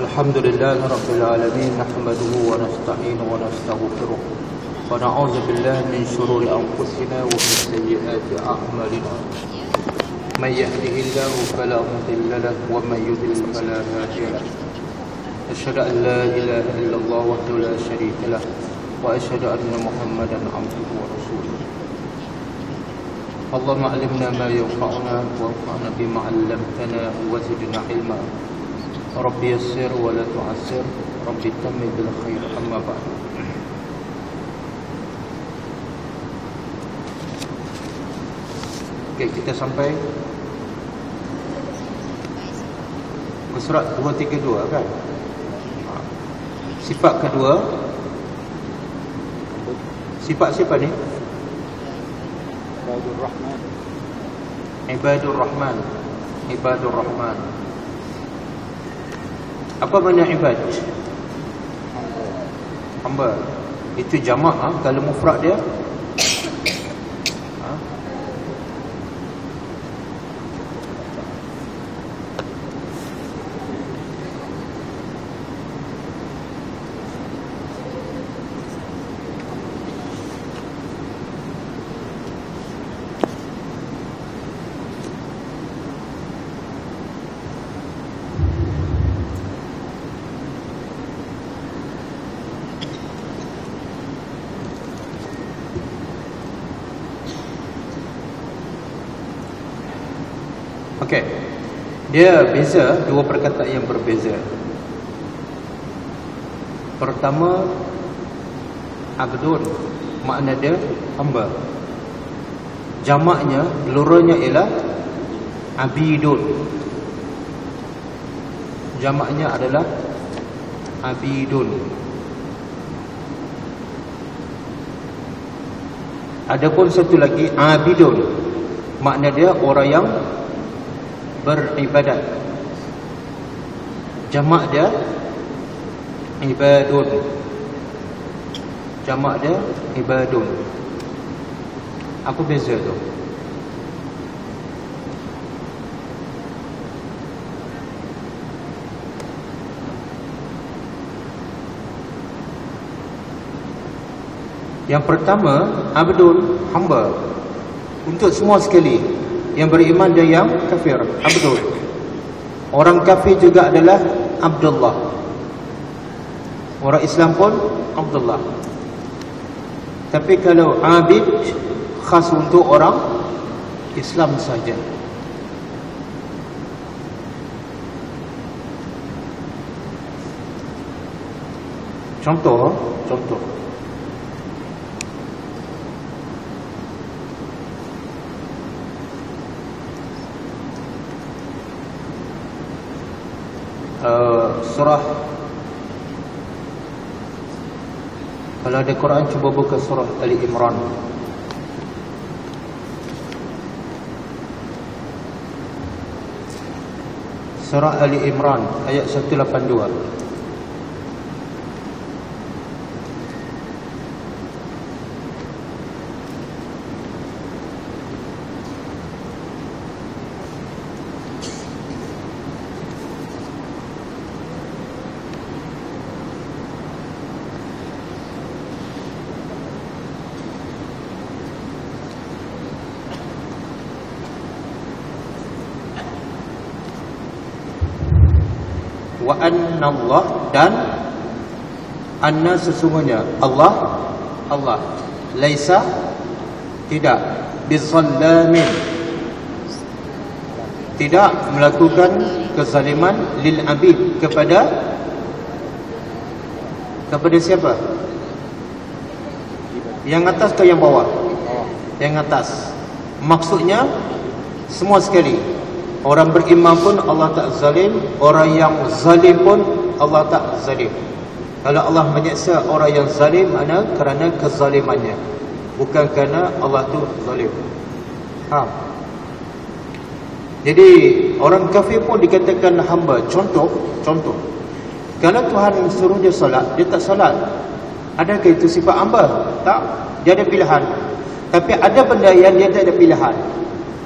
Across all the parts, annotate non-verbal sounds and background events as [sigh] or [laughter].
الحمد لله رب العالمين نحمده ونستعينه ونستغفره ونعوذ بالله من شرور أنفسنا ومن سيئات أعمالنا. من يهده الله فلا مضل له ومن يضلل فلا هادي له. أشهد أن لا إله إلا الله وحده لا شريك له وأشهد أن محمدا عبده ورسوله. اللهم علمنا ما ينفعنا وانفعنا بما علمتنا وزدنا علما. Rabbi yassir wa la tu'assir. Rabbi tammi bil khair. Amma ba'd. Okay, kita sampai ke surat 232 kan? Sifat kedua. Sifat siapa ni? Ibadur rahman. Ibadur rahman. Ibadur rahman. Apa makna ibad? Hamba Itu jamak ha? Kalau mufrad dia ha? Okey. Dia beza dua perkataan yang berbeza. Pertama abdun makna dia hamba. Jamaknya pluralnya ialah abidun. Jamaknya adalah abidun. Adapun satu lagi abidun. Makna dia orang yang beribadat. Jamak dia Ibadun. Jamak dia Ibadun. Apa beza tu? Yang pertama Abdul Hamba. Untuk semua sekali yang beriman dan yang kafir. Abdul. Orang kafir juga adalah Abdullah. Orang Islam pun Abdullah. Tapi kalau Abid Khas untuk orang Islam saja. Contoh Contoh uh, surah. Kalau ada Quran cuba buka surah Ali Imran. Surah Ali Imran ayat 182 wa anna Allah dan anna sesungguhnya Allah Allah. Laisa tidak. Bizallamin. Tidak melakukan kezaliman lil abid kepada kepada siapa? Yang atas ke yang bawah? Yang atas. Maksudnya semua sekali. Orang beriman pun Allah tak zalim. Orang yang zalim pun Allah tak zalim. Kalau Allah menyeksa orang yang zalim Mana? Kerana kezalimannya. Bukan kerana Allah tu zalim. Ha. Jadi Orang kafir pun dikatakan hamba. Contoh Contoh. Kalau Tuhan suruh dia salat Dia tak salat Adakah itu sifat hamba? Tak. Dia ada pilihan. Tapi ada benda yang dia tak ada pilihan.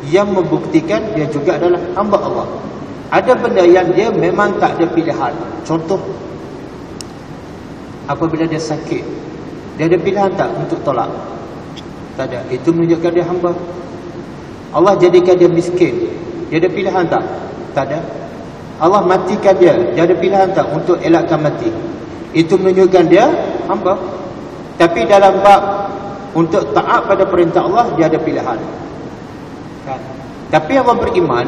Yang membuktikan dia juga adalah hamba Allah. Ada benda yang dia memang tak ada pilihan. Contoh apabila dia sakit, dia ada pilihan tak untuk tolak? Tak ada. Itu menunjukkan dia hamba. Allah jadikan dia miskin. Dia ada pilihan tak? Tak ada. Allah matikan dia. Dia ada pilihan tak untuk elakkan mati? Itu menunjukkan dia hamba. Tapi dalam bab untuk taat pada perintah Allah, dia ada pilihan. Kan? Tapi orang beriman,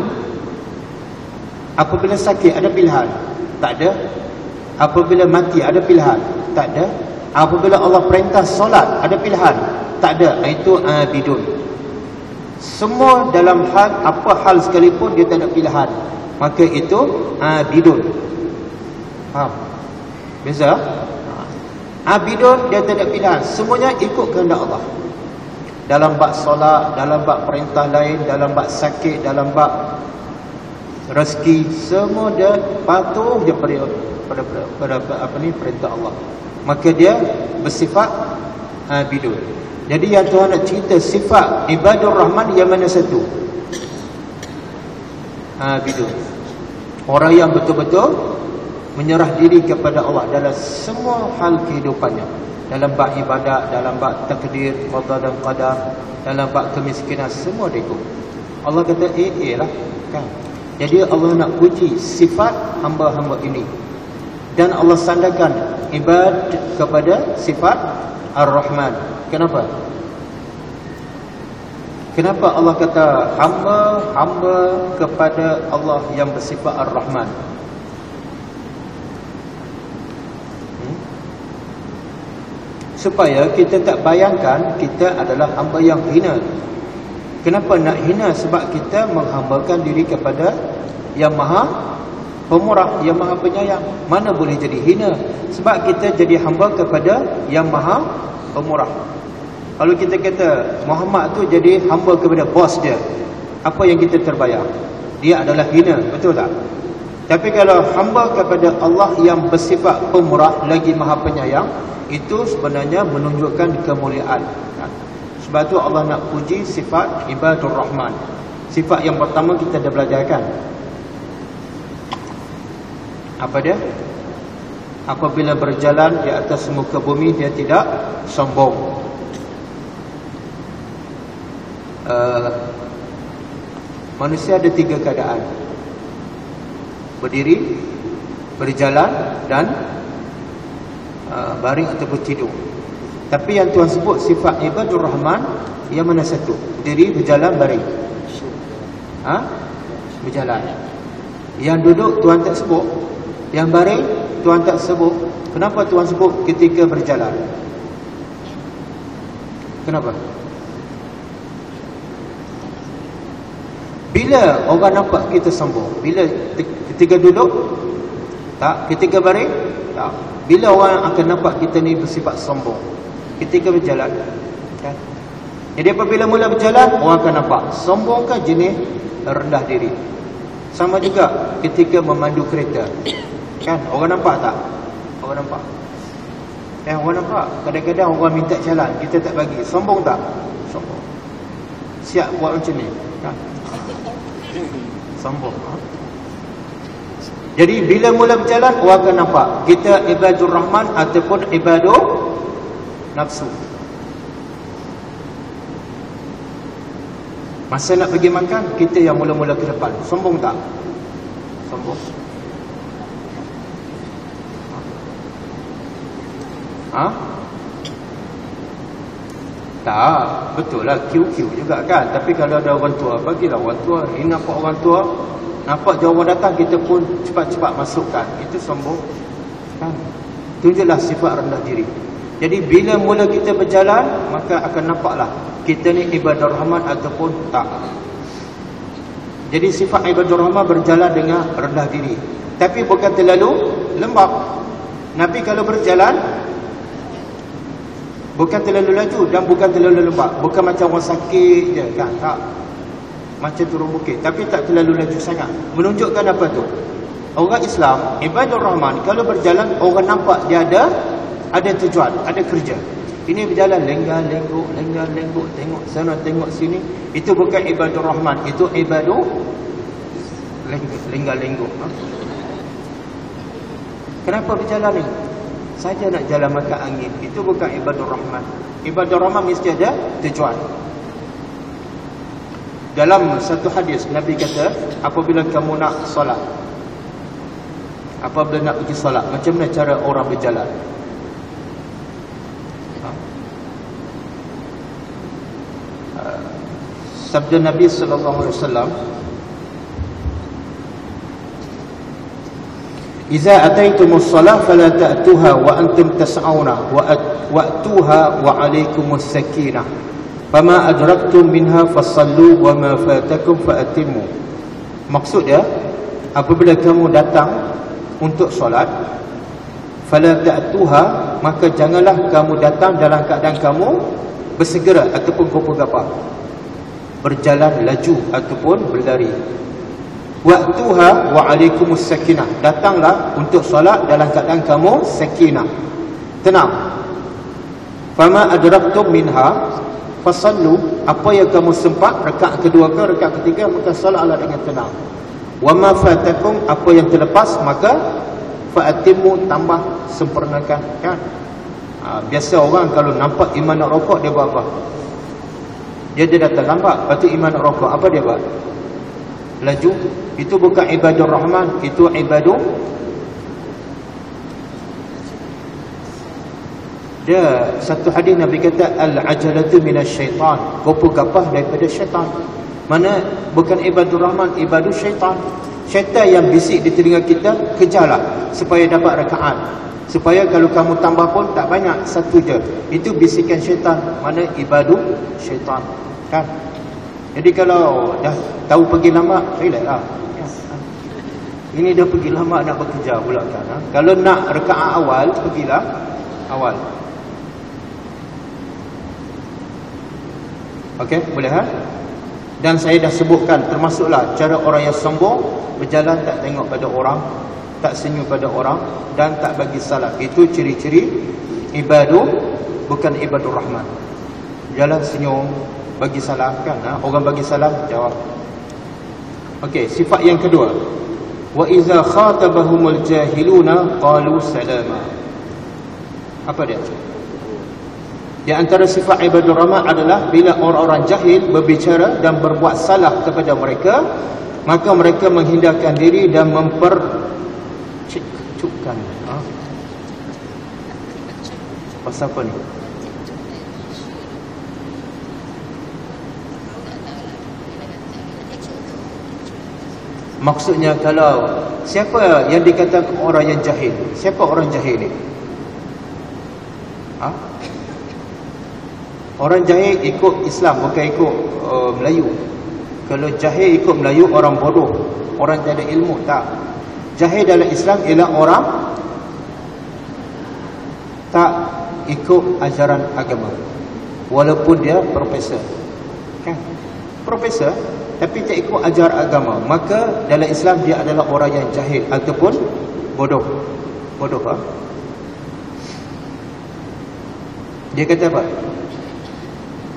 apabila sakit ada pilihan? Tak ada. Apabila mati ada pilihan? Tak ada. Apabila Allah perintah solat ada pilihan? Tak ada. Itu abidun. Semua dalam hal apa hal sekalipun dia tak ada pilihan. Maka itu abidun. Faham? Beza? Abidun dia tak ada pilihan. Semuanya ikut kehendak Allah. Dalam bab solat, dalam bab perintah lain, dalam bab sakit, dalam bab rezeki, semua dia patuh dia pada pada, pada, pada apa ni perintah Allah. Maka dia bersifat abidun. Jadi yang Tuhan nak cerita sifat ibadur rahman yang mana satu? Abidun. Orang yang betul-betul menyerah diri kepada Allah dalam semua hal kehidupannya. Dalam bab ibadat, dalam bab takdir, qada dan qadar, dalam bab kemiskinan semua dia ikut. Allah kata eh eh lah kan. Jadi Allah nak puji sifat hamba-hamba ini. Dan Allah sandarkan ibad kepada sifat Ar-Rahman. Kenapa? Kenapa Allah kata hamba-hamba kepada Allah yang bersifat Ar-Rahman? Hmm? Supaya kita tak bayangkan kita adalah hamba yang hina. Kenapa nak hina? Sebab kita menghambakan diri kepada yang maha pemurah yang maha penyayang. Mana boleh jadi hina? Sebab kita jadi hamba kepada yang maha pemurah. Kalau kita kata Muhammad tu jadi hamba kepada bos dia. Apa yang kita terbayang dia adalah hina betul tak? Tapi kalau hamba kepada Allah yang bersifat pemurah lagi maha penyayang itu sebenarnya menunjukkan kemuliaan sebab tu Allah nak puji sifat ibadur rahman sifat yang pertama kita dah belajarkan apa dia? Apabila berjalan di atas muka bumi dia tidak sombong. Uh, manusia ada tiga keadaan. Berdiri, berjalan dan uh, baring atau tidur. Tapi yang Tuhan sebut sifat ibadur rahman yang mana satu? Berdiri, berjalan, baring. Ha? Berjalan. Yang duduk Tuhan tak sebut yang baring Tuhan tak sebut. Kenapa Tuhan sebut ketika berjalan? Kenapa? Bila orang nampak kita sombong? Bila ketika duduk? Tak. Ketika baring? Tak. Bila orang akan nampak kita ni bersifat sombong? Ketika berjalan. Kan? Jadi apabila mula berjalan, orang akan nampak. Sombongkah jenis rendah diri? Sama juga ketika memandu kereta. Kan? Orang nampak tak? Orang nampak. Eh, orang nampak. Kadang-kadang orang minta jalan. Kita tak bagi. Sombong tak? Sombong. Siap buat macam ni. Kan? Sombong. Jadi, bila mula berjalan, orang akan nampak. Kita ibadur rahman ataupun ibadur nafsu. Masa nak pergi makan, kita yang mula-mula ke depan. Sombong tak? Sombong. Ha? Tak, betul lah QQ juga kan. Tapi kalau ada orang tua, bagilah orang tua. Ini nampak orang tua, nampak orang datang, kita pun cepat-cepat masukkan. Itu sombong. Kan? Tunjuklah sifat rendah diri. Jadi bila mula kita berjalan, maka akan nampaklah kita ni ibadah rahmat ataupun tak. Jadi sifat ibadah rahmat berjalan dengan rendah diri. Tapi bukan terlalu lembab. Nabi kalau berjalan, Bukan terlalu laju dan bukan terlalu lembat. Bukan macam orang sakit je kan. Tak. Macam turun bukit. Tapi tak terlalu laju sangat. Menunjukkan apa tu? Orang Islam, ibadah rahman. Kalau berjalan, orang nampak dia ada ada tujuan, ada kerja. Ini berjalan lenggang, lengguk, lenggang, lengguk. Tengok sana, tengok sini. Itu bukan ibadah rahman. Itu ibadah Lenggal-lenggung ha? Kenapa berjalan ni? Saja nak jalan makan angin Itu bukan ibadah rahman Ibadah rahman mesti ada tujuan Dalam satu hadis Nabi kata Apabila kamu nak solat Apabila nak pergi solat Macam mana cara orang berjalan sabda Nabi sallallahu alaihi wasallam Iza ataitumus salah fala ta'tuha wa antum tas'auna wa wa'tuha wa 'alaikumus sakinah fama adraktum minha fasallu wa ma fatakum fa'timmu Maksud dia apabila kamu datang untuk solat fala ta'tuha maka janganlah kamu datang dalam keadaan kamu bersegera ataupun gapa-gapa berjalan laju ataupun berlari. Waktuha wa alaikumus sakinah. Datanglah untuk solat dalam keadaan kamu sakinah. Tenang. Fama adraktum minha fasallu. Apa yang kamu sempat rakaat kedua ke rakaat ketiga maka solatlah dengan tenang. Wa ma fatakum apa yang terlepas maka fa'atimu tambah sempurnakan. Kan ha, biasa orang kalau nampak iman nak rokok dia buat apa dia dia datang lambat Lepas iman rokok Apa dia buat? Laju. Itu bukan ibadah rahman Itu ibadah Dia Satu hadis Nabi kata Al-ajalatu minas syaitan. Kopu kapah daripada syaitan. Mana Bukan ibadah rahman Ibadah syaitan. Syaitan yang bisik di telinga kita Kejarlah Supaya dapat rekaat Supaya kalau kamu tambah pun tak banyak Satu je. Itu bisikan syaitan. Mana ibadah syaitan Kan? Jadi kalau dah tahu pergi lama, relax lah. Ini dah pergi lama nak bekerja pula kan. Ha? Kalau nak rekaat awal, pergilah awal. Okey, boleh ha? Dan saya dah sebutkan termasuklah cara orang yang sombong berjalan tak tengok pada orang, tak senyum pada orang dan tak bagi salam. Itu ciri-ciri ibadah bukan ibadah rahman. Jalan senyum, bagi salam kan ha? orang bagi salam jawab. Okey sifat yang kedua. Wa iza khatabahumul jahiluna qalu salama. Apa dia? Di antara sifat ibadur rahman adalah bila orang-orang jahil berbicara dan berbuat salah kepada mereka maka mereka menghindarkan diri dan memper cukkan ha? pasal apa ni Maksudnya kalau siapa yang dikatakan orang yang jahil? Siapa orang jahil ni? Ha? Orang jahil ikut Islam bukan ikut uh, Melayu. Kalau jahil ikut Melayu orang bodoh, orang tak ada ilmu tak. Jahil dalam Islam ialah orang tak ikut ajaran agama. Walaupun dia profesor. Kan? Profesor tapi tak ikut ajar agama. Maka dalam Islam dia adalah orang yang jahil ataupun bodoh. Bodoh apa dia kata apa?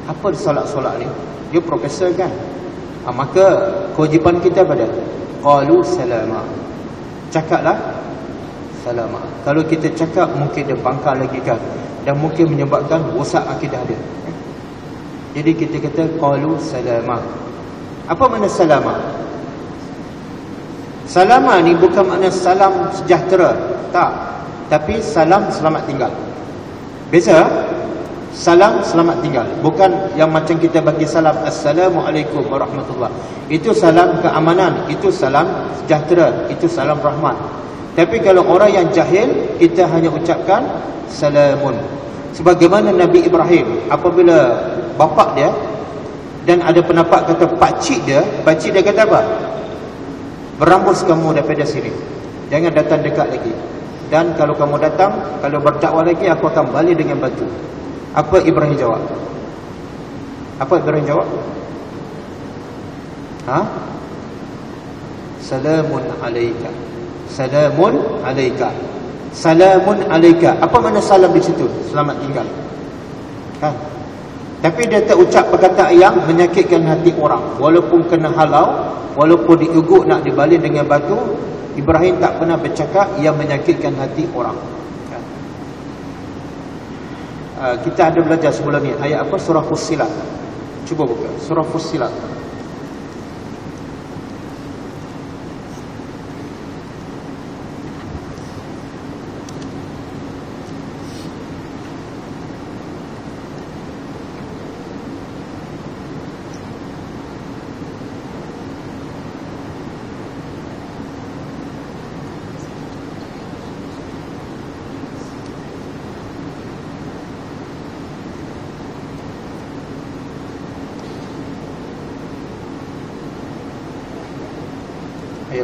Apa solat-solat ni? Dia profesor kan? Ha, maka kewajipan kita pada qalu salama. Cakaplah salama. Kalau kita cakap mungkin dia bangkal lagi kan? Dan mungkin menyebabkan rosak akidah dia. Jadi kita kata qalu salama apa makna salama? Salama ni bukan makna salam sejahtera. Tak. Tapi salam selamat tinggal. Biasa salam selamat tinggal. Bukan yang macam kita bagi salam Assalamualaikum warahmatullahi Itu salam keamanan. Itu salam sejahtera. Itu salam rahmat. Tapi kalau orang yang jahil, kita hanya ucapkan salamun. Sebagaimana Nabi Ibrahim apabila bapa dia dan ada pendapat kata pakcik dia pakcik dia kata apa? Berambus kamu daripada sini. Jangan datang dekat lagi. Dan kalau kamu datang kalau berdakwah lagi aku akan balik dengan batu. Apa Ibrahim jawab? Apa Ibrahim jawab? Ha? Salamun alaika. Salamun alaika. Salamun alaika. Apa makna salam di situ? Selamat tinggal. Ha Tapi dia tak ucap perkataan yang menyakitkan hati orang. Walaupun kena halau, walaupun diuguk nak dibalin dengan batu, Ibrahim tak pernah bercakap yang menyakitkan hati orang. Uh, kita ada belajar sebelum ni ayat apa surah Fussilat. Cuba buka surah Fussilat.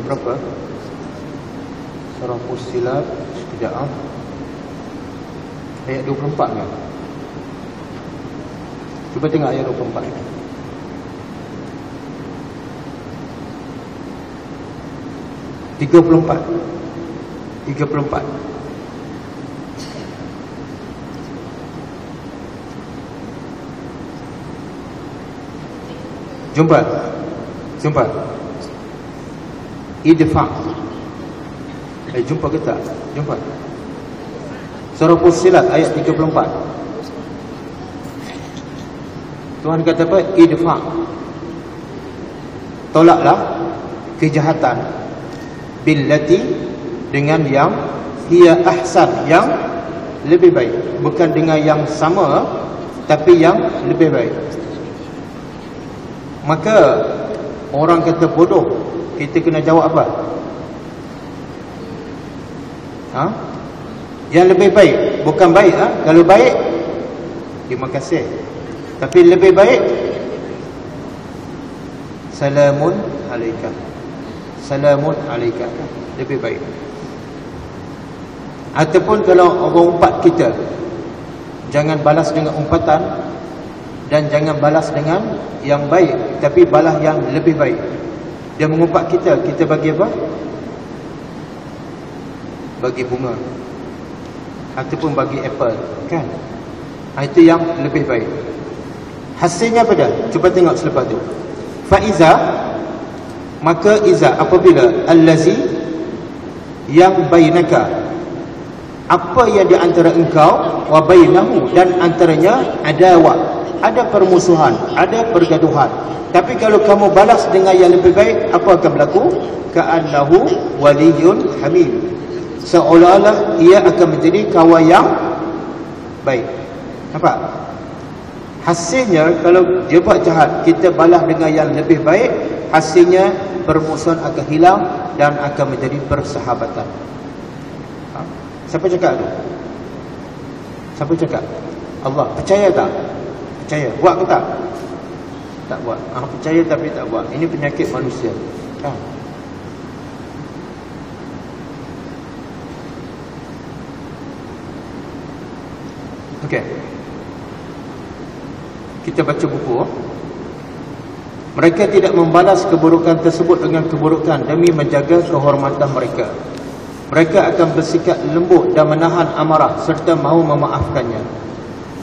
berapa? Surah Fussilat sekejap ah. Ayat 24 kan? Cuba tengok ayat 24 ni. Tiga puluh empat. Tiga puluh empat. Jumpa. Jumpa. Idfa eh jumpa ke tak? Jumpa. Surah fusilat ayat 34 Tuhan kata apa idfa tolaklah kejahatan billati dengan yang hiya ahsan yang lebih baik bukan dengan yang sama tapi yang lebih baik maka orang kata bodoh kita kena jawab apa? Ha? Yang lebih baik bukan baik ha? Kalau baik terima kasih. Tapi lebih baik salamun alaika. Salamun alaika. Lebih baik. Ataupun kalau orang umpat kita jangan balas dengan umpatan dan jangan balas dengan yang baik tapi balas yang lebih baik. Dia mengumpat kita Kita bagi apa? Bagi bunga Ataupun bagi apple Kan? Itu yang lebih baik Hasilnya apa dia? Cuba tengok selepas tu Fa'iza Maka iza apabila Al-lazi Yang bainaka Apa yang di antara engkau Wa bainahu Dan antaranya Ada wa Ada permusuhan Ada pergaduhan tapi kalau kamu balas dengan yang lebih baik, apa akan berlaku? Ka'annahu waliyun hamim. Seolah-olah ia akan menjadi kawan yang baik. Nampak? Hasilnya kalau dia buat jahat, kita balas dengan yang lebih baik, hasilnya permusuhan akan hilang dan akan menjadi persahabatan. Ha? Siapa cakap tu? Siapa cakap? Allah. Percaya tak? Percaya. Buat ke tak? tak buat. Ah percaya tapi tak buat. Ini penyakit manusia. Kan? Okey. Kita baca buku. Mereka tidak membalas keburukan tersebut dengan keburukan demi menjaga kehormatan mereka. Mereka akan bersikap lembut dan menahan amarah serta mahu memaafkannya.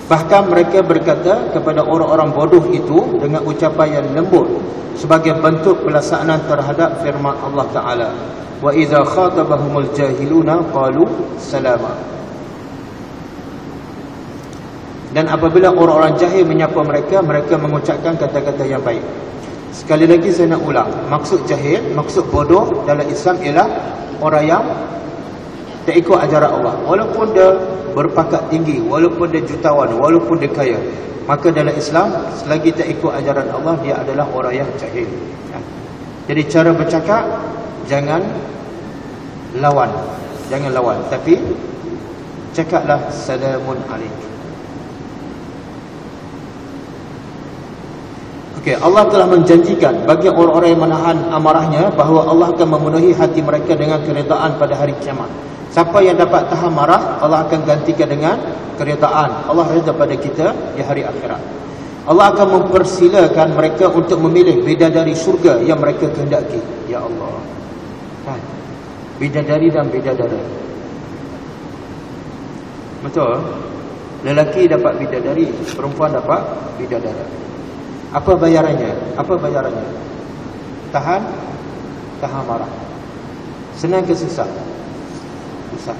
Bahkan mereka berkata kepada orang-orang bodoh itu dengan ucapan yang lembut sebagai bentuk pelaksanaan terhadap firman Allah Taala. Wa idza khatabahumul jahiluna qalu salama. Dan apabila orang-orang jahil menyapa mereka, mereka mengucapkan kata-kata yang baik. Sekali lagi saya nak ulang, maksud jahil, maksud bodoh dalam Islam ialah orang yang tak ikut ajaran Allah. Walaupun dia berpakat tinggi walaupun dia jutawan walaupun dia kaya maka dalam Islam selagi tak ikut ajaran Allah dia adalah orang yang jahil ya. jadi cara bercakap jangan lawan jangan lawan tapi cakaplah salamun alaikum Okey, Allah telah menjanjikan bagi orang-orang yang menahan amarahnya bahawa Allah akan memenuhi hati mereka dengan keredaan pada hari kiamat. Siapa yang dapat tahan marah Allah akan gantikan dengan keredaan Allah reda pada kita di hari akhirat Allah akan mempersilakan mereka untuk memilih bidadari surga yang mereka kehendaki Ya Allah kan? Bidadari dan bidadara Betul? Lelaki dapat bidadari, perempuan dapat bidadara. Apa bayarannya? Apa bayarannya? Tahan, tahan marah. Senang ke susah? Susah.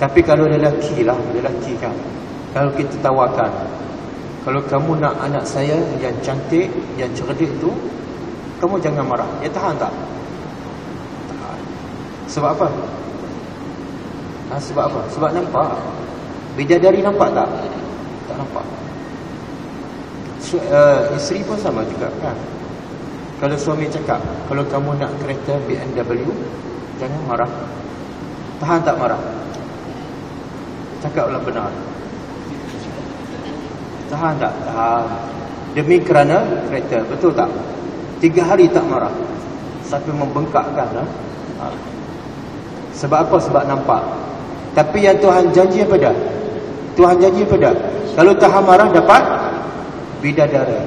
Tapi kalau lelaki lah, lelaki kan. Kalau kita tawarkan, kalau kamu nak anak saya yang cantik, yang cerdik tu, kamu jangan marah. Ya tahan tak? Tahan. Sebab apa? Ha, sebab apa? Sebab nampak. Bidadari nampak tak? Tak nampak. So, uh, isteri pun sama juga kan? Kalau suami cakap, kalau kamu nak kereta BMW, jangan marah. Tahan tak marah? Cakaplah benar. Tahan tak? Tahan. Demi kerana kereta, betul tak? Tiga hari tak marah. Sampai membengkakkan. Ha? ha? Sebab apa? Sebab nampak. Tapi yang Tuhan janji apa dah? Tuhan janji apa dah? Kalau tahan marah dapat bidadara.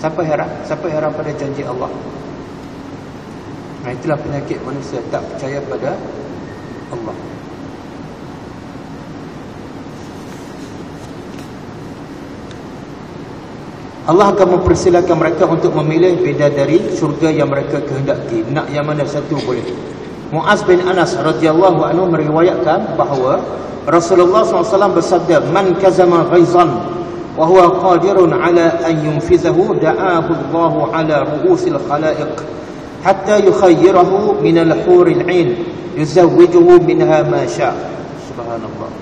Siapa heran? Siapa heran pada janji Allah? Nah itulah penyakit manusia tak percaya pada Allah. Allah akan mempersilakan mereka untuk memilih beda dari syurga yang mereka kehendaki. Nak yang mana satu boleh. Muaz bin Anas radhiyallahu anhu meriwayatkan bahawa Rasulullah SAW bersabda, "Man kazama ghaizan wa huwa qadirun ala an yunfizahu da'ahu Allah ala ru'usil khalaiq hatta yukhayyirahu min al-huril 'ain yuzawwijuhu minha ma syaa." Subhanallah.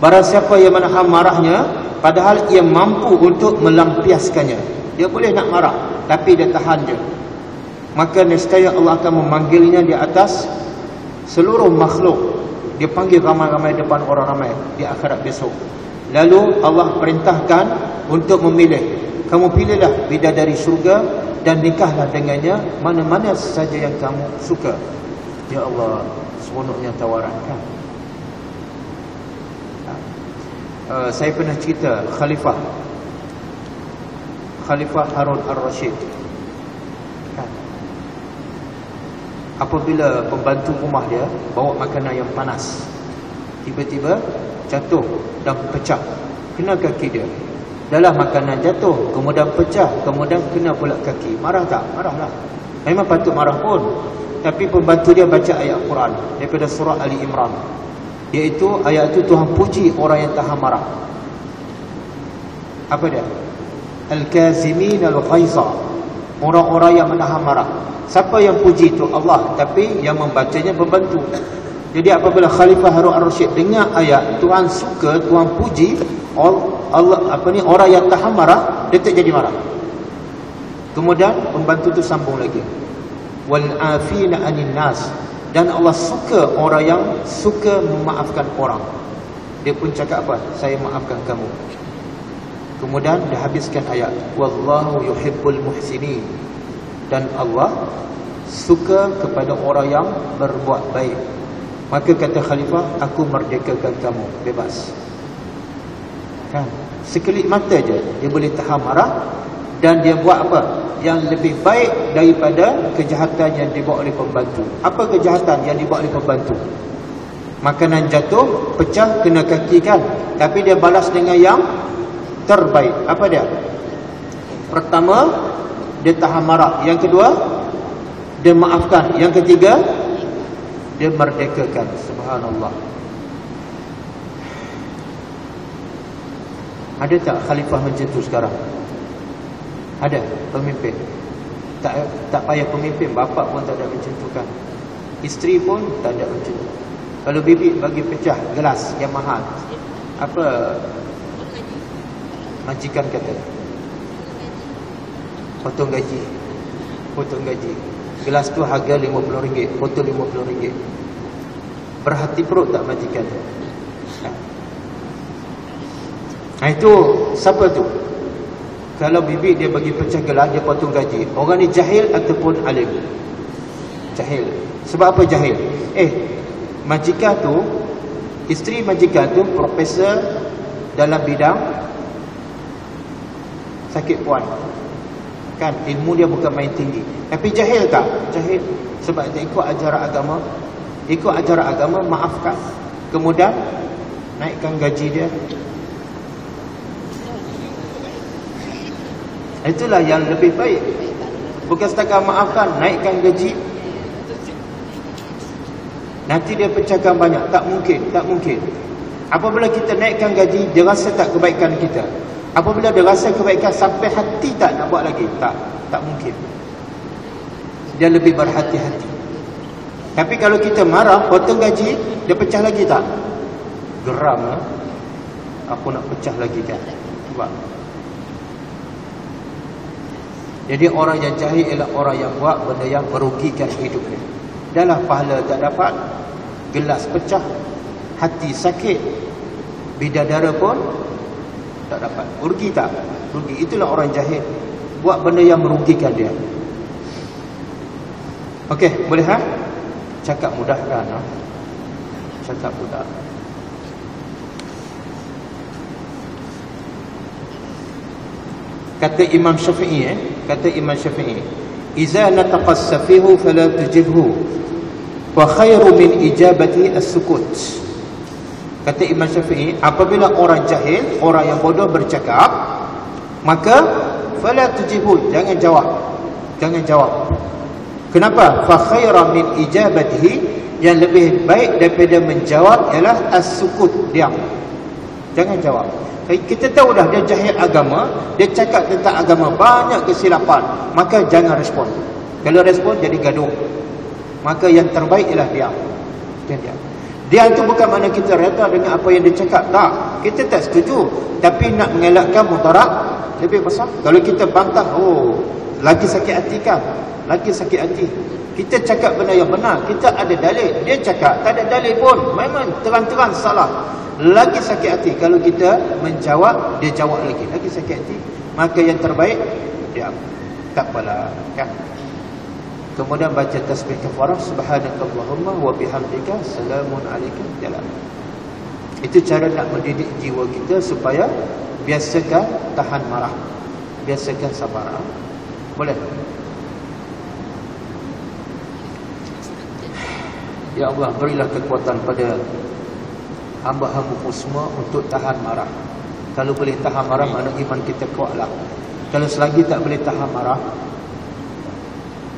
Barang siapa yang menahan marahnya Padahal ia mampu untuk melampiaskannya Dia boleh nak marah Tapi dia tahan je Maka nescaya Allah akan memanggilnya di atas Seluruh makhluk. Dia panggil ramai-ramai depan orang ramai Di akhirat besok. Lalu Allah perintahkan untuk memilih. Kamu pilihlah bidadari syurga Dan nikahlah dengannya Mana-mana saja yang kamu suka. Ya Allah Seronoknya tawaran kan uh, saya pernah cerita khalifah. Khalifah Harun Ar-Rashid kan apabila pembantu rumah dia bawa makanan yang panas tiba-tiba jatuh dan pecah kena kaki dia. Dalam makanan jatuh kemudian pecah kemudian kena pula kaki. Marah tak? Marahlah. Memang patut marah pun. Tapi pembantu dia baca ayat Quran daripada surah Ali Imran. Iaitu ayat itu Tuhan puji orang yang tahan marah. Apa dia? Al-Kazimin Al-Ghaiza. Orang-orang yang menahan marah Siapa yang puji itu? Allah Tapi yang membacanya membantu Jadi apabila Khalifah Harun Ar-Rasyid Dengar ayat Tuhan suka, Tuhan puji Allah apa ni Orang yang tahan marah Dia tak jadi marah Kemudian pembantu itu sambung lagi Wal-afina anin nas dan Allah suka orang yang suka memaafkan orang. Dia pun cakap apa? Saya maafkan kamu. Kemudian dia habiskan ayat. Wallahu yuhibbul muhsinin. Dan Allah suka kepada orang yang berbuat baik. Maka kata khalifah, aku merdekakan kamu. Bebas. Kan? Sekelip mata je. Dia boleh tahan marah. Dan dia buat apa? yang lebih baik daripada kejahatan yang dibuat oleh pembantu. Apa kejahatan yang dibuat oleh pembantu? Makanan jatuh, pecah, kena kaki kan? Tapi dia balas dengan yang terbaik. Apa dia? Pertama, dia tahan marah. Yang kedua, dia maafkan. Yang ketiga, dia merdekakan. Subhanallah. Ada tak khalifah macam tu sekarang? Ada pemimpin Tak tak payah pemimpin Bapa pun tak ada macam tu kan Isteri pun tak ada macam tu Kalau bibik bagi pecah gelas yang mahal Apa Majikan kata Potong gaji. Potong gaji. Gelas tu harga RM50 Potong RM50 Berhati perut tak majikan? Nah itu Siapa tu? Kalau bibi dia bagi pecah gelas dia potong gaji. Orang ni jahil ataupun alim? Jahil. Sebab apa jahil? Eh majikan tu isteri majikan tu profesor dalam bidang sakit puan kan? Ilmu dia bukan main tinggi. Tapi jahil tak? Jahil. Sebab dia ikut ajaran agama. Ikut ajaran agama maafkan kemudian naikkan gaji dia. Itulah yang lebih baik. Bukan setakat maafkan naikkan gaji. Nanti dia pecahkan banyak. Tak mungkin tak mungkin. Apabila kita naikkan gaji dia rasa tak kebaikan kita apabila dia rasa kebaikan sampai hati tak nak buat lagi tak tak mungkin dia lebih berhati-hati tapi kalau kita marah, potong gaji, dia pecah lagi tak? Geram lah. Aku nak pecah lagi kan? Cuba. Jadi orang yang jahil ialah orang yang buat benda yang merugikan hidupnya. Dalam pahala tak dapat, gelas pecah, hati sakit, bidadara pun tak dapat. Rugi tak? Rugi. Itulah orang jahil. Buat benda yang merugikan dia. Okey, boleh ha? cakap mudah kan ha? cakap mudah kata Imam Syafi'i eh? kata Imam Syafi'i iza nataqas safihu fala tujibhu wa khairu min ijabati as-sukut kata Imam Syafi'i apabila orang jahil orang yang bodoh bercakap maka fala tujibhu jangan jawab jangan jawab Kenapa? Fa khaira min ijabatihi yang lebih baik daripada menjawab ialah as-sukut diam. Jangan jawab. Kita tahu dah dia jahil agama, dia cakap tentang agama banyak kesilapan, maka jangan respon. Kalau respon jadi gaduh. Maka yang terbaik ialah diam. Diam. diam. Dia itu bukan mana kita reda dengan apa yang dia cakap. Tak. Kita tak setuju. Tapi nak mengelakkan mudarat lebih besar. Kalau kita bantah, oh, lagi sakit hati kan? lagi sakit hati kita cakap benda yang benar kita ada dalil dia cakap tak ada dalil pun memang terang-terang salah lagi sakit hati kalau kita menjawab dia jawab lagi lagi sakit hati maka yang terbaik dia tak apalah kan kemudian baca tasbih kafarah subhanakallahumma wa bihamdika salamun alaikum jalan itu cara nak mendidik jiwa kita supaya biasakan tahan marah biasakan sabar boleh Ya Allah berilah kekuatan pada hamba-hambamu semua untuk tahan marah. Kalau boleh tahan marah mana iman kita kuatlah. Kalau selagi tak boleh tahan marah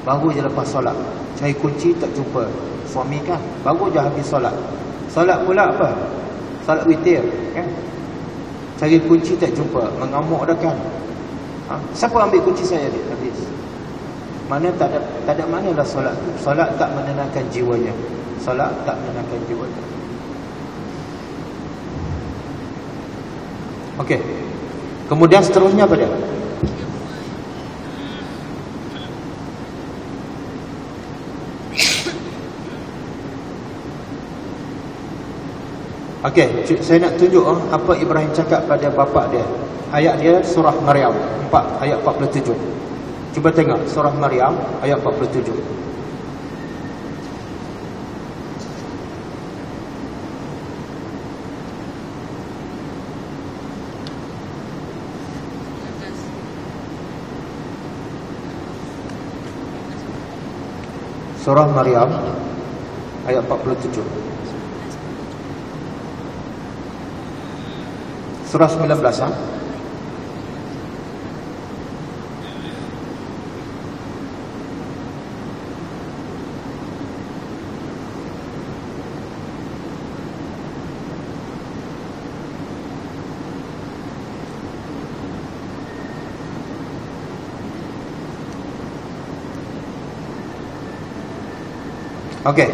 baru je lepas solat. Cari kunci tak jumpa suami kan. Baru je habis solat. Solat pula apa? Solat witir kan. Cari kunci tak jumpa, mengamuk dah kan. Ha? Siapa ambil kunci saya ni habis? Mana tak ada tak ada mana dah solat tu. Solat tak menenangkan jiwanya. Salat tak menyenangkan jiwa Okey. Kemudian seterusnya apa dia? Okey, saya nak tunjuk oh, apa Ibrahim cakap pada bapa dia. Ayat dia surah Maryam 4 ayat 47. Cuba tengok surah Maryam ayat 47. Surah Maryam ayat 47. Surah 19 ha? Okey.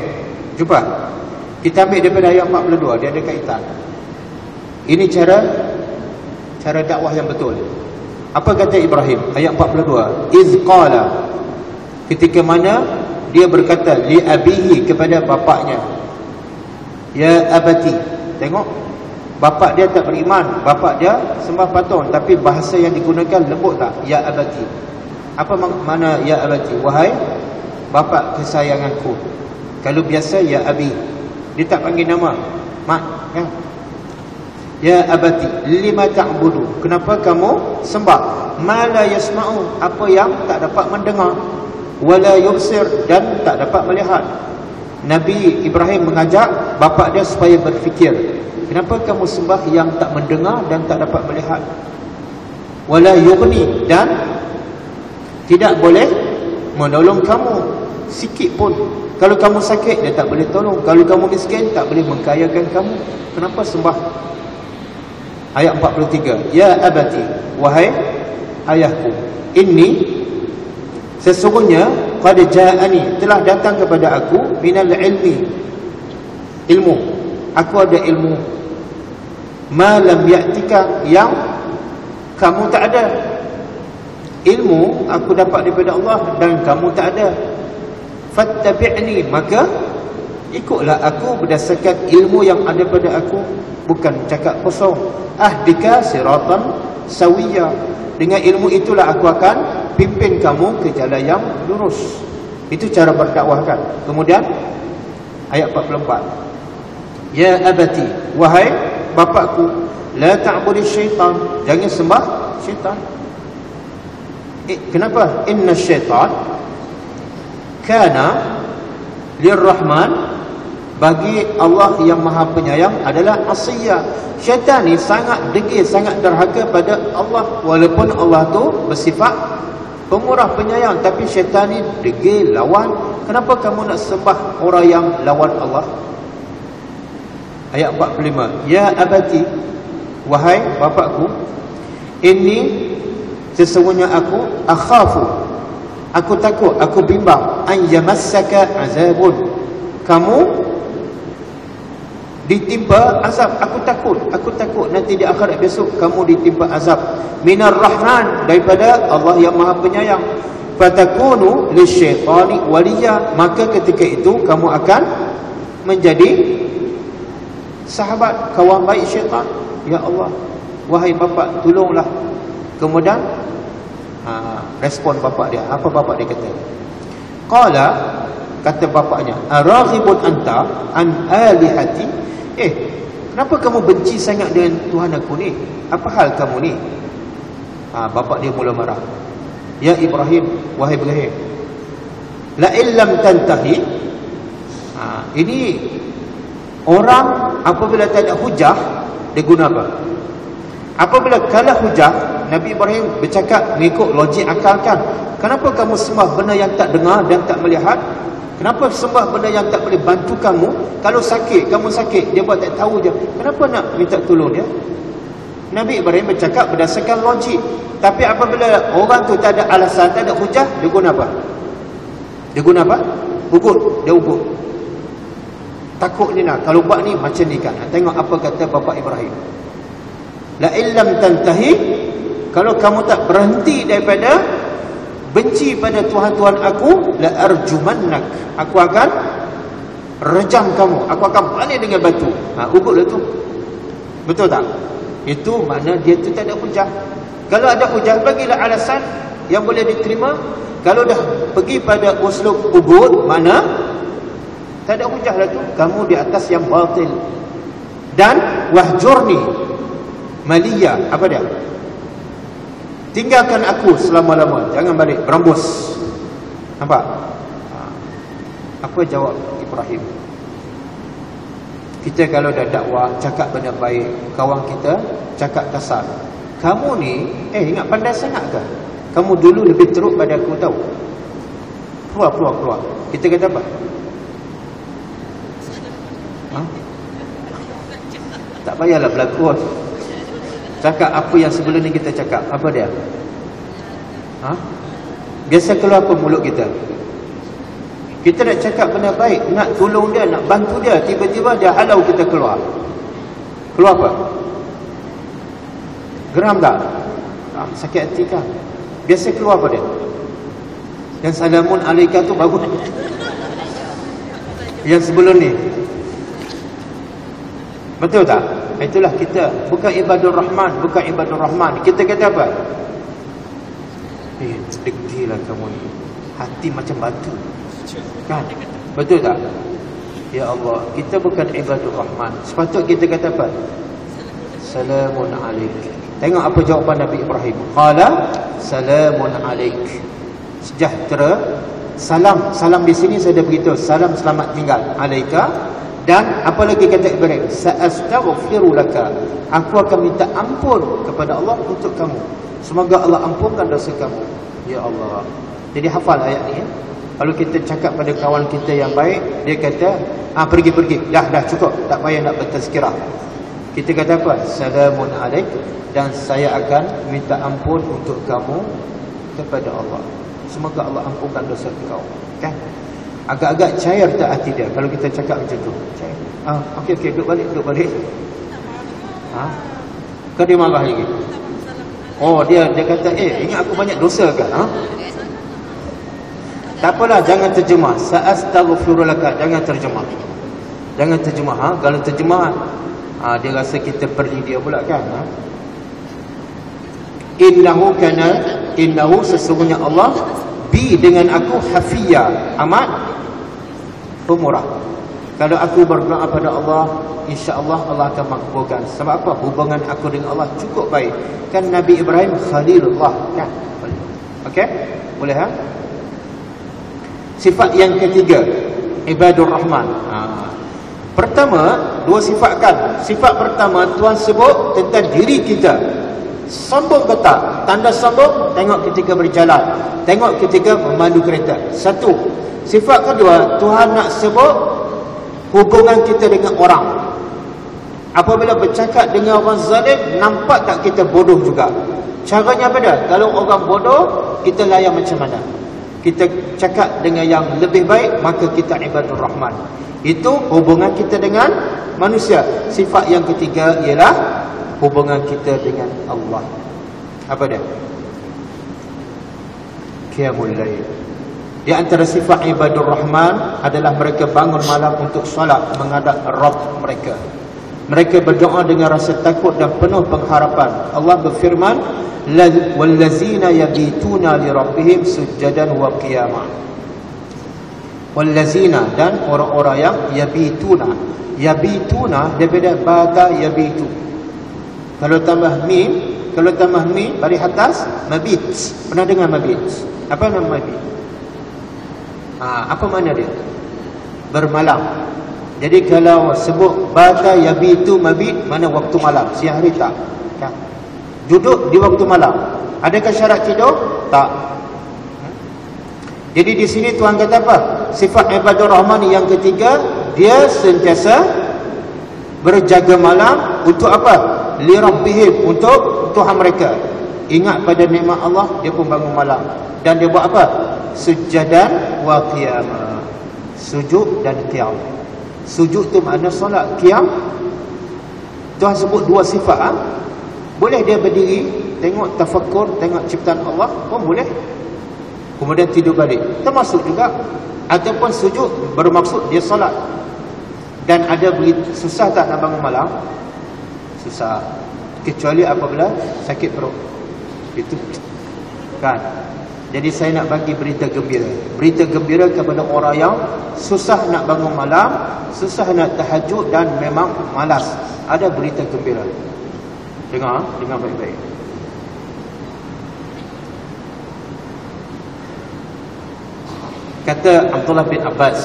Jumpa. Kita ambil daripada ayat 42, dia ada kaitan. Ini cara cara dakwah yang betul. Apa kata Ibrahim? Ayat 42. Iz qala ketika mana dia berkata li abihi kepada bapaknya. Ya abati. Tengok. Bapak dia tak beriman, bapak dia sembah patung tapi bahasa yang digunakan lembut tak? Ya abati. Apa makna ya abati? Wahai bapak kesayanganku. Kalau biasa ya abi. Dia tak panggil nama. Mak, kan? Ya abati, lima ta'budu. Kenapa kamu sembah? Ma la yasma'u? Apa yang tak dapat mendengar, wala yubsir dan tak dapat melihat. Nabi Ibrahim mengajak bapa dia supaya berfikir. Kenapa kamu sembah yang tak mendengar dan tak dapat melihat? Wala yughni dan tidak boleh menolong kamu. Sikit pun. Kalau kamu sakit dia tak boleh tolong. Kalau kamu miskin tak boleh mengkayakan kamu. Kenapa sembah ayat 43 ya abati wahai ayahku inni sesungguhnya qad ja'ani telah datang kepada aku minal ilmi ilmu. Aku ada ilmu. Ma lam ya'tika yang kamu tak ada. Ilmu aku dapat daripada Allah dan kamu tak ada. Fattabi'ni maka ikutlah aku berdasarkan ilmu yang ada pada aku. Bukan cakap kosong. Ahdika siratan sawiyya. Dengan ilmu itulah aku akan pimpin kamu ke jalan yang lurus. Itu cara berdakwahkan kemudian ayat 44 ya abati wahai bapakku la ta'budu syaitan. Jangan sembah syaitan. Eh, kenapa? Inna syaitan kana lirrahman bagi Allah yang maha penyayang adalah asiyah. Syaitan ni sangat degil sangat derhaka pada Allah. Walaupun Allah tu bersifat pemurah penyayang tapi syaitan ni degil lawan. Kenapa kamu nak sembah orang yang lawan Allah? Ayat 45 ya abati wahai bapakku ini sesungguhnya aku akhafu. Aku takut aku bimbang. An yamassaka azabun. Kamu ditimpa azab. Aku takut aku takut nanti di akhirat besok kamu ditimpa azab. Minar rahman daripada Allah yang maha penyayang. Fatakunu lisyaitani waliya. Maka ketika itu kamu akan menjadi sahabat kawan baik syaitan. Ya Allah wahai bapa tolonglah. Kemudian ha, respon bapa dia. Apa bapa dia kata? Qala kata bapaknya araghibun anta an alihati eh kenapa kamu benci sangat dengan Tuhan aku ni? Apa hal kamu ni? Ha, bapa dia mula marah. Ya Ibrahim wahai Ibrahim. La illam tantahi. Ha, ini orang apabila tak ada hujah dia guna apa? Apabila kalah hujah Nabi Ibrahim bercakap mengikut logik akal kan. Kenapa kamu sembah benda yang tak dengar dan tak melihat? Kenapa sembah benda yang tak boleh bantu kamu? Kalau sakit, kamu sakit, dia buat tak tahu je. Kenapa nak minta tolong dia? Nabi Ibrahim bercakap berdasarkan logik. Tapi apabila orang tu tak ada alasan, tak ada hujah, dia guna apa? Dia guna apa? Ugut. Dia ugut. Takut ni nak. Kalau buat ni, macam ni kan. Tengok apa kata Bapak Ibrahim. La illam tantahi kalau kamu tak berhenti daripada benci pada tuhan-tuhan aku la arjumannak. Aku akan rejam kamu. Aku akan panen dengan batu. Ha ubutlah tu. Betul tak? Itu makna dia tu tak ada hujah. Kalau ada hujah bagilah alasan yang boleh diterima. Kalau dah pergi pada uslub ubud mana? Tak ada hujah lah tu. Kamu di atas yang batil. Dan wahjurni. Maliyah. Apa dia Tinggalkan aku selama-lama Jangan balik, berambus Nampak? Ha. Apa jawab Ibrahim? Kita kalau dah dakwah Cakap benda baik Kawan kita Cakap kasar Kamu ni Eh ingat pandai sangat ke? Kamu dulu lebih teruk pada aku tahu Keluar, keluar, keluar Kita kata apa? Ha? Tak payahlah berlaku Cakap apa yang sebelum ni kita cakap Apa dia? Ha? Biasa keluar apa mulut kita? Kita nak cakap benda baik Nak tolong dia, nak bantu dia Tiba-tiba dia halau kita keluar Keluar apa? Geram tak? Ha, sakit hati kan? Biasa keluar apa dia? Yang salamun alaika tu bagus Yang sebelum ni Betul tak? Itulah kita Bukan ibadur rahman Bukan ibadur rahman Kita kata apa? Eh, degilah kamu ni Hati macam batu Kan? Betul tak? Ya Allah Kita bukan ibadur rahman Sepatut kita kata apa? Salamun alaik Tengok apa jawapan Nabi Ibrahim Qala Salamun alaik Sejahtera salam salam di sini saya dah beritahu salam selamat tinggal alaika dan apa lagi kata Ibrahim saastaghfiru laka aku akan minta ampun kepada Allah untuk kamu semoga Allah ampunkan dosa kamu ya Allah jadi hafal ayat ni ya. Kalau kita cakap pada kawan kita yang baik, dia kata, ah pergi-pergi, dah dah cukup, tak payah nak bertazkirah. Kita kata apa? Salamun alaik dan saya akan minta ampun untuk kamu kepada Allah. Semoga Allah ampunkan dosa kau. Kan? Agak-agak cair tak hati dia kalau kita cakap macam tu. Cair. Ah, okey okey, duduk balik, duduk balik. Ha? Kau dia marah lagi. Oh, dia dia kata, "Eh, ingat aku banyak dosa kan?" Ha? Tak apalah jangan terjemah. Sa'astaghfirulaka jangan terjemah. Jangan terjemah ha. Kalau terjemah ha, dia rasa kita pergi dia pula kan ha. Innahu kana innahu sesungguhnya Allah bi dengan aku hafiya amat pemurah. Kalau aku berdoa pada Allah, insya-Allah Allah akan makbulkan. Sebab apa? Hubungan aku dengan Allah cukup baik. Kan Nabi Ibrahim khalilullah kan. Okey? Boleh ha? Sifat yang ketiga Ibadur Rahman ha. Pertama Dua sifat kan Sifat pertama Tuhan sebut tentang diri kita Sombong ke tak Tanda sombong Tengok ketika berjalan. Tengok ketika memandu kereta. Satu. Sifat kedua Tuhan nak sebut Hubungan kita dengan orang. Apabila bercakap dengan orang zalim Nampak tak kita bodoh juga? Caranya apa dah Kalau orang bodoh Kita layan macam mana? Kita cakap dengan yang lebih baik maka kita ibadur rahman. Itu hubungan kita dengan manusia. Sifat yang ketiga ialah hubungan kita dengan Allah. Apa dia? Qiyamul lail. Di antara sifat ibadur rahman adalah mereka bangun malam untuk solat menghadap Rabb mereka. Mereka berdoa dengan rasa takut dan penuh pengharapan. Allah berfirman wallazina yabituna li rabbihim sujadan wa qiyama. Wallazina dan orang-orang yang yabituna. Yabituna daripada bata yabitu kalau tambah mim kalau tambah mim dari atas mabit pernah dengar mabit apa nama mabit ha, apa makna dia bermalam jadi kalau sebut bata yabitu mabit mana waktu malam siang hari tak kan Duduk di waktu malam. Adakah syarat tidur? Tak. Jadi di sini Tuhan kata apa? Sifat ibadah rahman yang ketiga, dia sentiasa berjaga malam untuk apa? Li rabbihim untuk Tuhan mereka. Ingat pada nikmat Allah, dia pun bangun malam. Dan dia buat apa? Sujadan wa qiyamah. Sujud dan qiyam. Sujud tu makna solat, qiyam. Tuhan sebut dua sifat. Ha? Boleh dia berdiri Tengok tafakur Tengok ciptaan Allah pun boleh Kemudian tidur balik Termasuk juga Ataupun sujud Bermaksud dia solat Dan ada susah tak nak bangun malam Susah. Kecuali apabila sakit perut. Itu. Kan? Jadi saya nak bagi berita gembira. Berita gembira kepada orang yang Susah nak bangun malam Susah nak tahajud Dan memang malas. Ada berita gembira. Dengar, dengar baik-baik. Kata Abdullah bin Abbas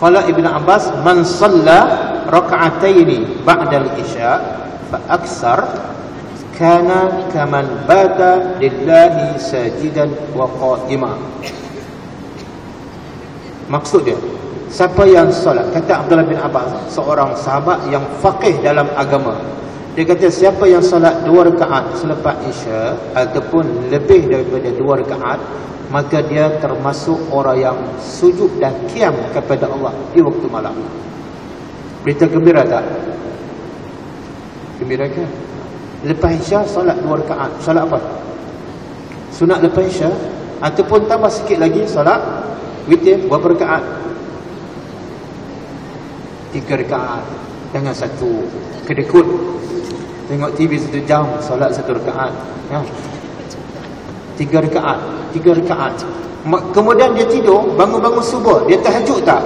Qala Ibn Abbas man shalla rak'ataini ba'da al-isya fa aksar kana kaman bada lillahi sajidan wa qa'ima. Maksud dia Siapa yang solat Kata Abdullah bin Abbas Seorang sahabat yang faqih dalam agama. Dia kata siapa yang solat dua rekaat Selepas isya Ataupun lebih daripada dua rekaat Maka dia termasuk orang yang Sujud dan kiam kepada Allah Di waktu malam Berita gembira tak? Gembira ke? Lepas isya solat dua rekaat Solat apa? Sunat lepas isya Ataupun tambah sikit lagi solat Witir berapa rekaat? tiga rekaat dengan satu kedekut tengok TV satu jam solat satu rekaat ya. Tiga rekaat. Tiga rekaat. Kemudian dia tidur bangun-bangun subuh. Dia tahajud tak?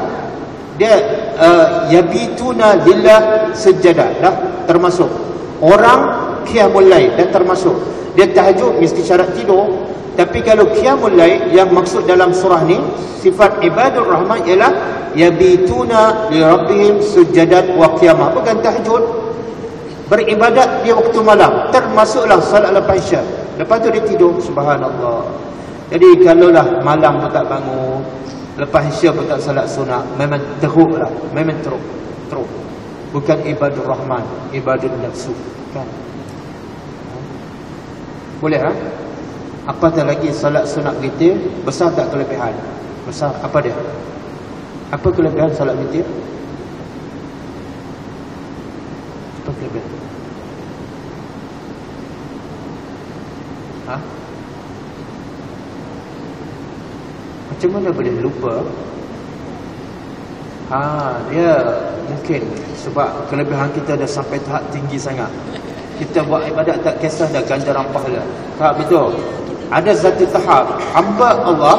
Dia uh, yabituna lillah sejadah dah termasuk. Orang qiyamul lail dan termasuk. Dia tahajud mesti syarat tidur. Tapi kalau qiyamul lail yang maksud dalam surah ni sifat ibadur rahman ialah yabituna li rabbihim sujadan wa qiyamah. Bukan tahajud beribadat di waktu malam. Termasuklah salat lepas isyak lepas tu dia tidur subhanallah jadi kalaulah malam pun tak bangun lepas isyak pun tak salat sunat memang teruk lah memang teruk teruk bukan ibadur rahman ibadur nafsu kan boleh ha? Apatah lagi salat sunat witir Besar tak kelebihan? Besar, apa dia? Apa kelebihan salat witir? Apa kelebihan? Ha? Macam mana boleh lupa? Ha, dia mungkin sebab kelebihan kita dah sampai tahap tinggi sangat kita buat ibadat tak kisah dah ganjaran pahala. Tak betul. Ada satu tahap hamba Allah,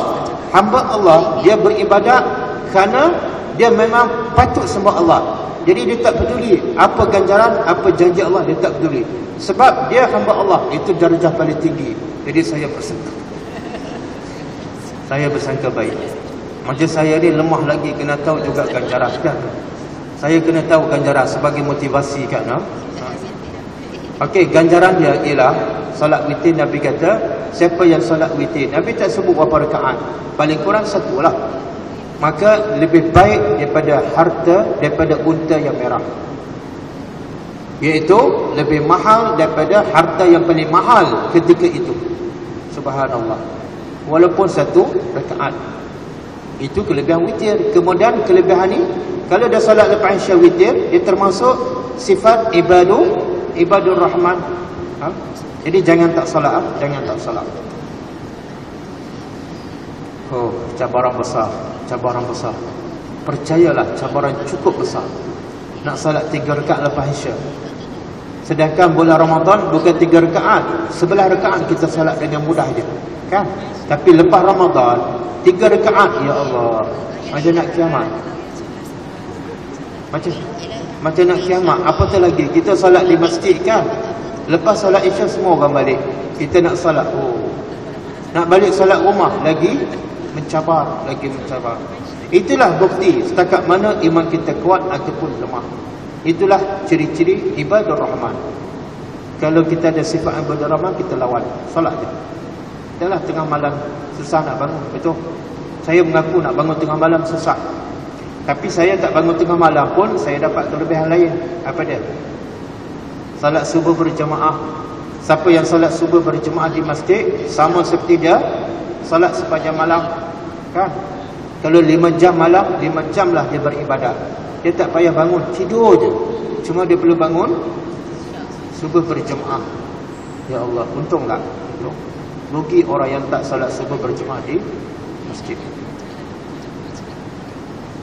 hamba Allah dia beribadat kerana dia memang patut sembah Allah. Jadi dia tak peduli apa ganjaran, apa janji Allah, dia tak peduli. Sebab dia hamba Allah, itu darjah paling tinggi. Jadi saya bersangka. Saya bersangka baik. Macam saya ni lemah lagi kena tahu juga ganjaran kan. Saya kena tahu ganjaran sebagai motivasi kan. Ha? Okey, ganjaran dia ialah solat witir Nabi kata, siapa yang solat witir, Nabi tak sebut berapa rakaat. Paling kurang satu lah. Maka lebih baik daripada harta daripada unta yang merah. Iaitu lebih mahal daripada harta yang paling mahal ketika itu. Subhanallah. Walaupun satu rakaat. Itu kelebihan witir. Kemudian kelebihan ni kalau dah solat lepas isya witir, dia termasuk sifat ibadah ibadur rahman ha? jadi jangan tak salat ha? jangan tak salat oh cabaran besar cabaran besar percayalah cabaran cukup besar nak salat tiga rakaat lepas isya sedangkan bulan Ramadan bukan tiga rakaat sebelah rakaat kita salat dengan mudah je. Kan? Tapi lepas Ramadan tiga rakaat ya Allah. Macam nak kiamat? Macam macam nak kiamat? Apatah lagi? Kita salat di masjid kan? Lepas salat isya semua orang balik. Kita nak salat Oh. Nak balik salat rumah Lagi Mencabar Lagi mencabar. Itulah bukti Setakat mana iman kita kuat Ataupun lemah Itulah ciri-ciri ibadah rahman. Kalau kita ada sifat ibadah rahman Kita lawan. Salat je Itulah tengah malam Susah nak bangun. Betul? Saya mengaku nak bangun tengah malam Susah. Tapi saya tak bangun tengah malam pun Saya dapat kelebihan lain. Apa dia? Salat subuh berjemaah. Siapa yang salat subuh berjemaah di masjid Sama seperti dia Salat sepanjang malam. Kan? Kalau lima jam malam lima jam lah dia beribadat Dia tak payah bangun Tidur je Cuma dia perlu bangun Subuh berjemaah Ya Allah Untung tak? Untung Rugi orang yang tak salat subuh berjemaah di masjid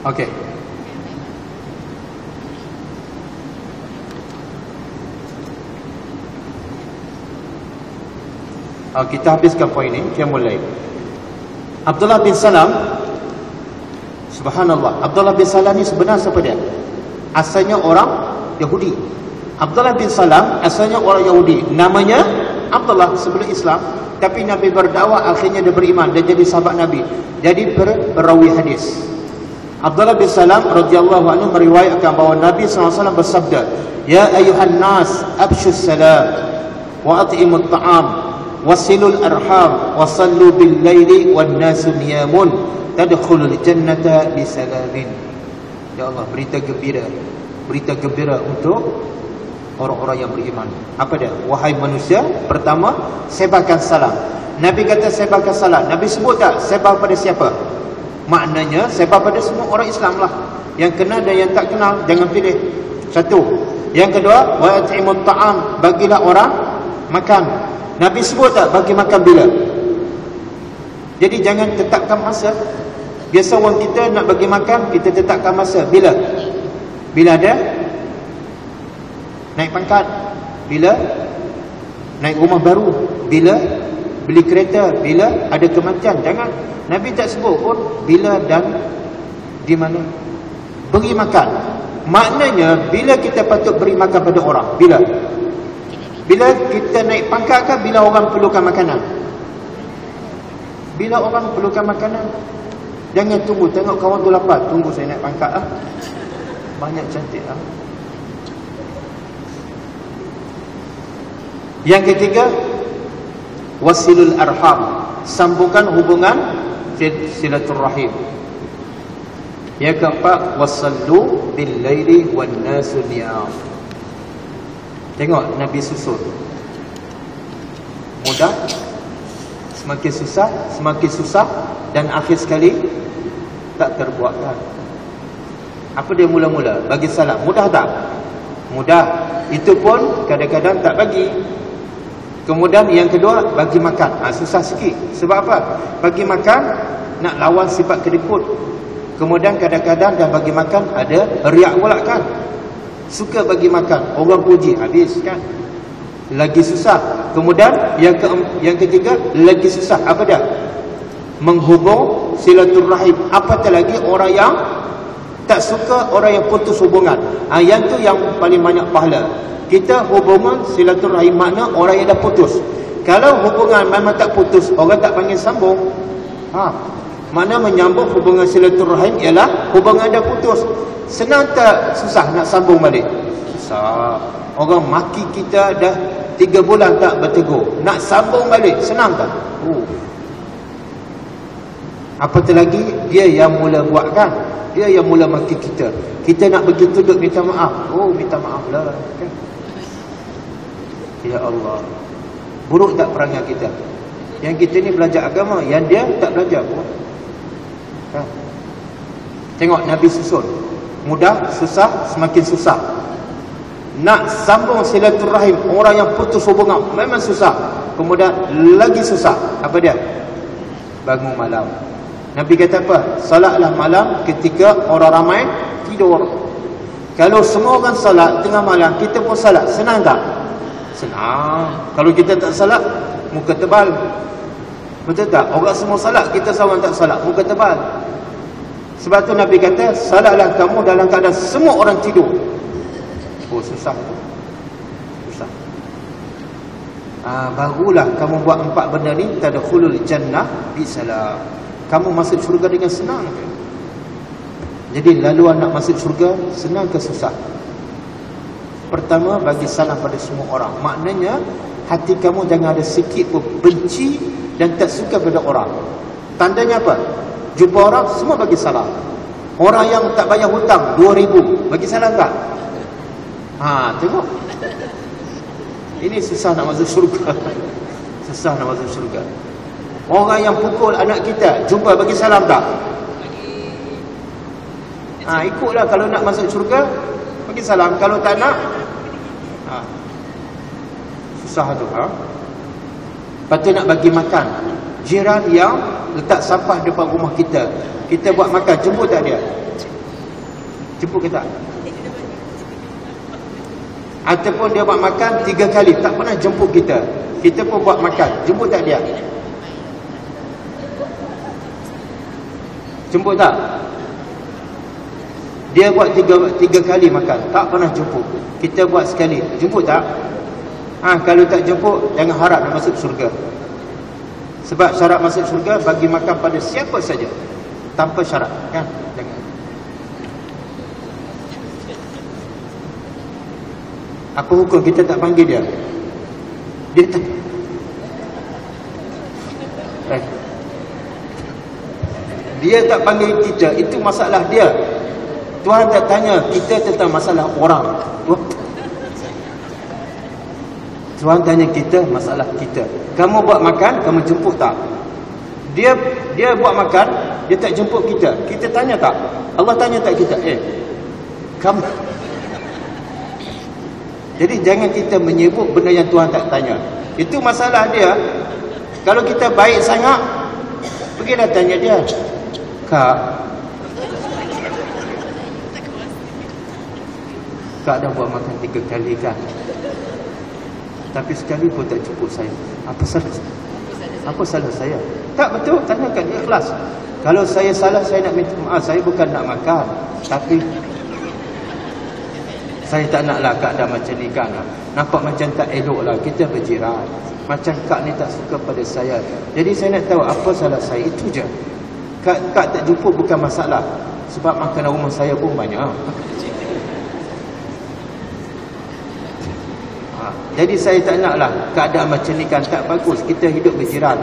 Okey. Uh, kita habiskan poin ini, kita mulai. Abdullah bin Salam Subhanallah, Abdullah bin Salam ni sebenarnya siapa dia? Asalnya orang Yahudi. Abdullah bin Salam asalnya orang Yahudi. Namanya Abdullah sebelum Islam, tapi Nabi berdakwah akhirnya dia beriman dan jadi sahabat Nabi. Jadi perawi hadis. Abdullah bin Salam radhiyallahu anhu meriwayatkan bahawa Nabi SAW bersabda, "Ya ayuhan nas, abshus salam wa at'imut ta'am, wasilul arham, wa sallu bil laili wan nasu niyamun, tadkhulul jannata bi salamin." Ya Allah, berita gembira. Berita gembira untuk orang-orang yang beriman. Apa dia? Wahai manusia, pertama, sebarkan salam. Nabi kata sebarkan salam. Nabi sebut tak sebar pada siapa? Maknanya sebab pada semua orang Islam lah Yang kenal dan yang tak kenal Jangan pilih Satu Yang kedua Wa ta'am Bagilah orang Makan Nabi sebut tak bagi makan bila Jadi jangan tetapkan masa. Biasa orang kita nak bagi makan Kita tetapkan masa. Bila? Bila ada? Naik pangkat. Bila? Naik rumah baru. Bila? Beli kereta. Bila? Ada kematian jangan. Nabi tak sebut pun bila dan di mana. Beri makan. Maknanya bila kita patut beri makan pada orang? Bila Bila kita naik pangkat kan bila orang perlukan makanan. Bila orang perlukan makanan, jangan tunggu tengok kawan tu lapar, tunggu saya naik pangkat ah. Banyak cantik ah. Yang ketiga, wasilul arham, sambungkan hubungan silaturrahim. Yang keempat, wasallu bil laili wan nasu niyam. Tengok Nabi susun. Mudah semakin susah, semakin susah dan akhir sekali tak terbuatkan. Apa dia mula-mula? Bagi salam. Mudah tak? Mudah. Itu pun kadang-kadang tak bagi. Kemudian yang kedua, bagi makan. Ha, susah sikit. Sebab apa? Bagi makan, nak lawan sifat kedekut. Kemudian kadang-kadang dah bagi makan, ada riak pula kan. Suka bagi makan. Orang puji, habis kan. Lagi susah. Kemudian yang ke yang ketiga, lagi susah. Apa dia? Menghubung silaturrahim. Apatah lagi orang yang tak suka orang yang putus hubungan. Ha, yang tu yang paling banyak pahala. Kita hubungan silaturahim makna orang yang dah putus. Kalau hubungan memang tak putus, orang tak panggil sambung. Ha. Mana menyambung hubungan silaturahim ialah hubungan dah putus. Senang tak susah nak sambung balik? Susah. Orang maki kita dah tiga bulan tak bertegur. Nak sambung balik, senang tak? Oh. Apatah lagi, dia yang mula buatkan. Dia yang mula maki kita. Kita nak begitu duduk minta maaf. Oh, minta maaf lah. Kan? Ya Allah Buruk tak perangai kita Yang kita ni belajar agama Yang dia tak belajar pun ha. Tengok Nabi susun Mudah, susah, semakin susah Nak sambung silaturahim Orang yang putus hubungan Memang susah Kemudian lagi susah Apa dia? Bangun malam Nabi kata apa? Salatlah malam ketika orang ramai tidur Kalau semua orang salat tengah malam Kita pun salat, senang tak? Senang. Kalau kita tak salat, muka tebal. Betul tak? Orang semua salat, kita sama tak salat, muka tebal. Sebab tu Nabi kata, salatlah kamu dalam keadaan semua orang tidur. Oh, susah. Susah. Ah, barulah kamu buat empat benda ni, tadkhulul jannah bisalam. Kamu masuk syurga dengan senang. Jadi laluan nak masuk syurga senang ke susah? Pertama bagi salam pada semua orang Maknanya hati kamu jangan ada sikit pun benci Dan tak suka pada orang Tandanya apa? Jumpa orang semua bagi salam Orang yang tak bayar hutang 2000 Bagi salam tak? Ha, tengok Ini susah nak masuk syurga [laughs] Susah nak masuk syurga Orang yang pukul anak kita Jumpa bagi salam tak? Ha, ikutlah kalau nak masuk syurga bagi salam kalau tak nak ha. susah tu ha patut nak bagi makan. Jiran yang letak sampah depan rumah kita. Kita buat makan jemput tak dia? Jemput kita ataupun dia buat makan tiga kali tak pernah jemput kita. Kita pun buat makan jemput tak dia? Jemput tak? Dia buat tiga, tiga kali makan Tak pernah jemput. Kita buat sekali Jemput tak? Ha, kalau tak jemput Jangan harap nak masuk surga Sebab syarat masuk surga Bagi makan pada siapa saja Tanpa syarat kan? Jangan. Apa hukum kita tak panggil dia? Dia tak eh. Dia tak panggil kita Itu masalah dia Tuhan tak tanya kita tentang masalah orang. Tuhan tanya kita masalah kita. Kamu buat makan, kamu jemput tak? Dia dia buat makan, dia tak jemput kita. Kita tanya tak? Allah tanya tak kita? Eh, kamu [laughs] Jadi jangan kita menyebut benda yang Tuhan tak tanya. Itu masalah dia. Kalau kita baik sangat, pergilah tanya dia. Kak, Kak dah buat makan tiga kali kan Tapi sekali pun tak cukup saya Apa salah saya? Apa salah saya? Tak betul, tanyakan ikhlas Kalau saya salah, saya nak minta maaf Saya bukan nak makan Tapi Saya tak naklah keadaan macam ni kan. Nampak macam tak elok lah. Kita berjiran. Macam kak ni tak suka pada saya. Jadi saya nak tahu apa salah saya. Itu je. Kak, kak tak jumpa bukan masalah. Sebab makanan rumah saya pun banyak. Jadi saya tak naklah keadaan macam ni kan tak bagus. Kita hidup berjiran.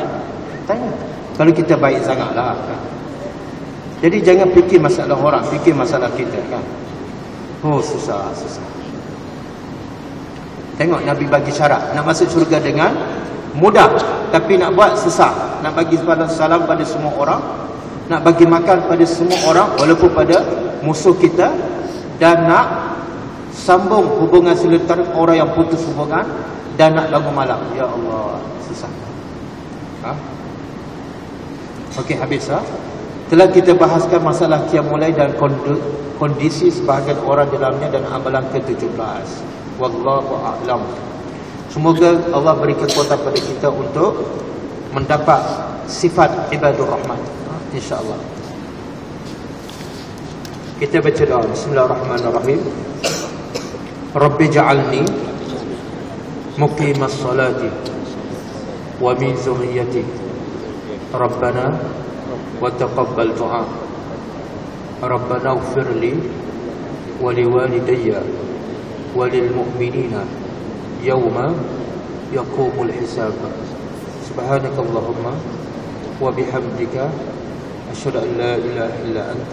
Tanya. Kalau kita baik sangatlah. Kan? Jadi jangan fikir masalah orang, fikir masalah kita kan. Oh susah, susah. Tengok Nabi bagi syarat nak masuk syurga dengan mudah tapi nak buat susah. Nak bagi salam pada semua orang, nak bagi makan pada semua orang walaupun pada musuh kita dan nak sambung hubungan silaturahmi orang yang putus hubungan dan nak bangun malam. Ya Allah, susah. Ha? Okey habis ha? Telah kita bahaskan masalah mulai dan kondisi sebahagian orang dalamnya dan amalan ke-17. Wallahu a'lam. Semoga Allah beri kekuatan pada kita untuk mendapat sifat ibadur rahman. Insya-Allah. Kita baca doa. Bismillahirrahmanirrahim. Ja'alni muqimas salati wa min zurriyyati. Rabbana وتقبل دعاء ربنا اغفر لي ولوالدي وللمؤمنين يوم يقوم الحساب سبحانك اللهم وبحمدك أشهد أن لا إله إلا أنت